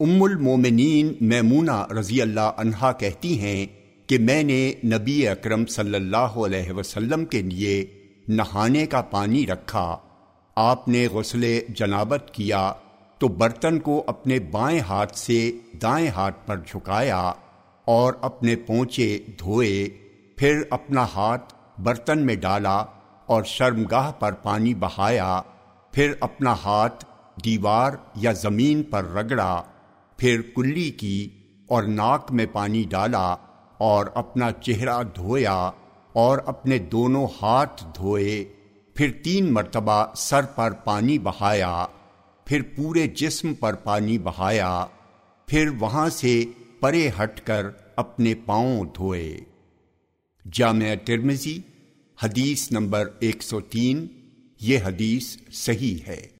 ام المومنین میمونہ رضی اللہ عنہا کہتی ہیں کہ میں نے نبی اکرم صلی اللہ علیہ وسلم کے لیے نہانے کا پانی رکھا۔ آپ نے غسل جنابت کیا تو برتن کو اپنے بائیں ہاتھ سے دائیں ہاتھ پر جھکایا اور اپنے پونچے دھوئے، پھر اپنا ہاتھ برتن میں ڈالا اور شرمگاہ پر پانی بہایا، پھر اپنا ہاتھ دیوار یا زمین پر رگڑا۔ پھر کلی کی اور ناک میں پانی ڈالا اور اپنا چہرہ دھویا اور اپنے دونوں ہاتھ دھوئے، پھر تین مرتبہ سر پر پانی بہایا، پھر پورے جسم پر پانی بہایا، پھر وہاں سے پرے ہٹ کر اپنے پاؤں دھوئے۔ جامع ترمزی حدیث نمبر ایک سو تین، یہ حدیث صحیح ہے۔